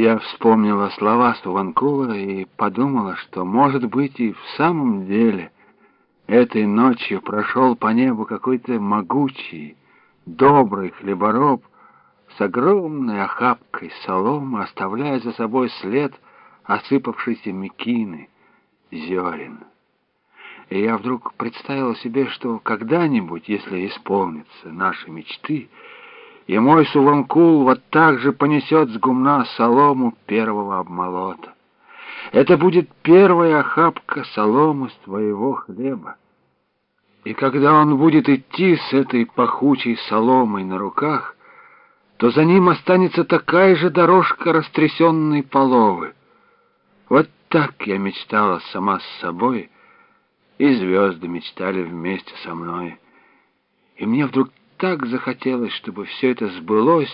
Я вспомнила слова Суванкула и подумала, что, может быть, и в самом деле этой ночью прошел по небу какой-то могучий, добрый хлебороб с огромной охапкой соломы, оставляя за собой след осыпавшейся мекины, зерен. И я вдруг представила себе, что когда-нибудь, если исполнятся наши мечты, и мой Суванкул вот так же понесет с гумна солому первого обмолота. Это будет первая охапка соломы с твоего хлеба. И когда он будет идти с этой пахучей соломой на руках, то за ним останется такая же дорожка растрясенной половы. Вот так я мечтала сама с собой, и звезды мечтали вместе со мной. И мне вдруг так захотелось, чтобы все это сбылось,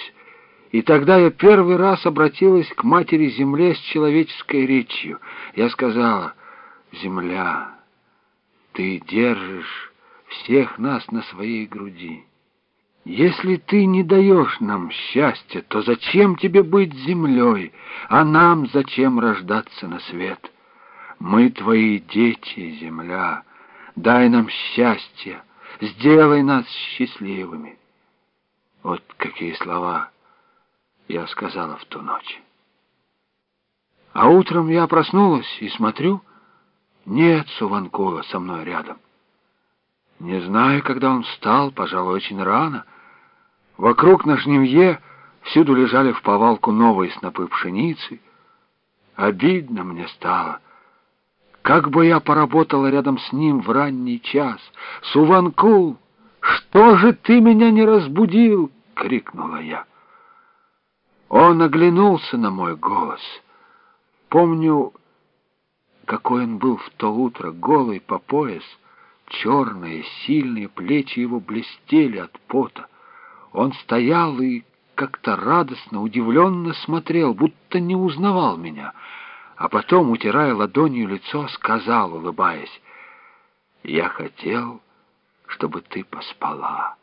и тогда я первый раз обратилась к матери-земле с человеческой речью. Я сказала, «Земля, ты держишь всех нас на своей груди. Если ты не даешь нам счастья, то зачем тебе быть землей, а нам зачем рождаться на свет? Мы твои дети, земля, дай нам счастье, сделай нас счастливыми. Вот какие слова я сказала в ту ночь. А утром я проснулась и смотрю, нет Суванкула со мной рядом. Не знаю, когда он встал, пожалуй, очень рано. Вокруг на жневье всюду лежали в повалку новые снопы пшеницы. Обидно мне стало. Как бы я поработала рядом с ним в ранний час. «Суванкул, что же ты меня не разбудил?» — крикнула я. Он оглянулся на мой голос. Помню, какой он был в то утро, голый по пояс, черные, сильные плечи его блестели от пота. Он стоял и как-то радостно, удивленно смотрел, будто не узнавал меня — а потом, утирая ладонью лицо, сказал, улыбаясь, «Я хотел, чтобы ты поспала».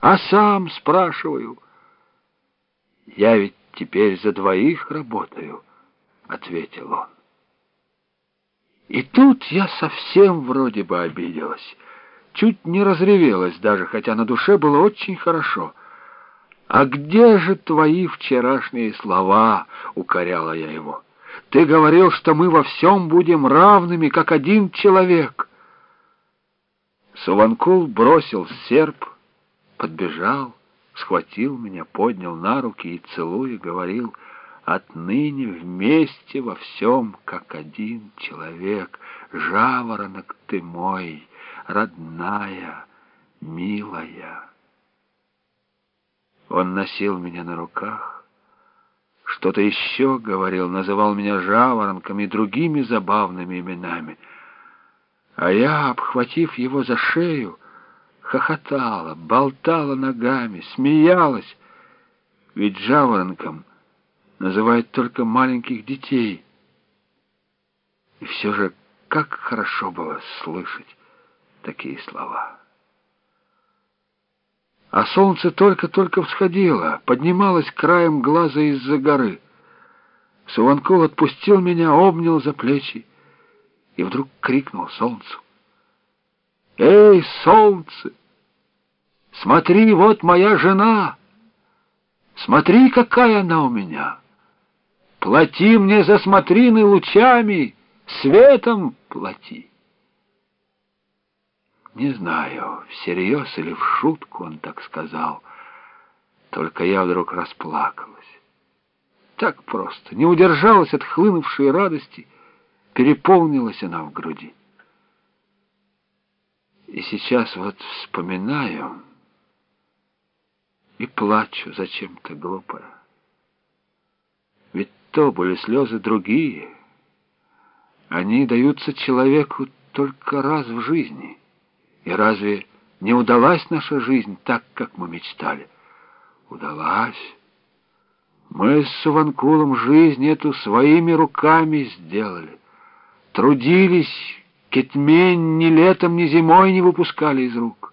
«А сам, спрашиваю, я ведь теперь за двоих работаю», — ответил он. И тут я совсем вроде бы обиделась, чуть не разревелась даже, хотя на душе было очень хорошо. «А где же твои вчерашние слова?» — укоряла я его. «Ты говорил, что мы во всем будем равными, как один человек». Суванкул бросил серп, подбежал, схватил меня, поднял на руки и, целуя, говорил, «Отныне вместе во всем, как один человек, жаворонок ты мой, родная, милая». Он носил меня на руках, что-то еще говорил, называл меня жаворонком и другими забавными именами. А я, обхватив его за шею, хохотала, болтала ногами, смеялась. Ведь жаворонком называют только маленьких детей. И все же как хорошо было слышать такие слова. А солнце только-только всходило, поднималось краем глаза из-за горы. Суванков отпустил меня, обнял за плечи и вдруг крикнул солнцу. «Эй, солнце! Смотри, вот моя жена! Смотри, какая она у меня! Плати мне за смотрины лучами, светом плати!» Не знаю, всерьез или в шутку он так сказал. Только я вдруг расплакалась. Так просто, не удержалась от хлынувшей радости, переполнилась она в груди. И сейчас вот вспоминаю и плачу зачем-то глупая. Ведь то были слезы другие. Они даются человеку только раз в жизни — и разве не удалась наша жизнь так, как мы мечтали? Удалась. Мы с Суванкулом жизнь эту своими руками сделали. Трудились, кетмень ни летом, ни зимой не выпускали из рук.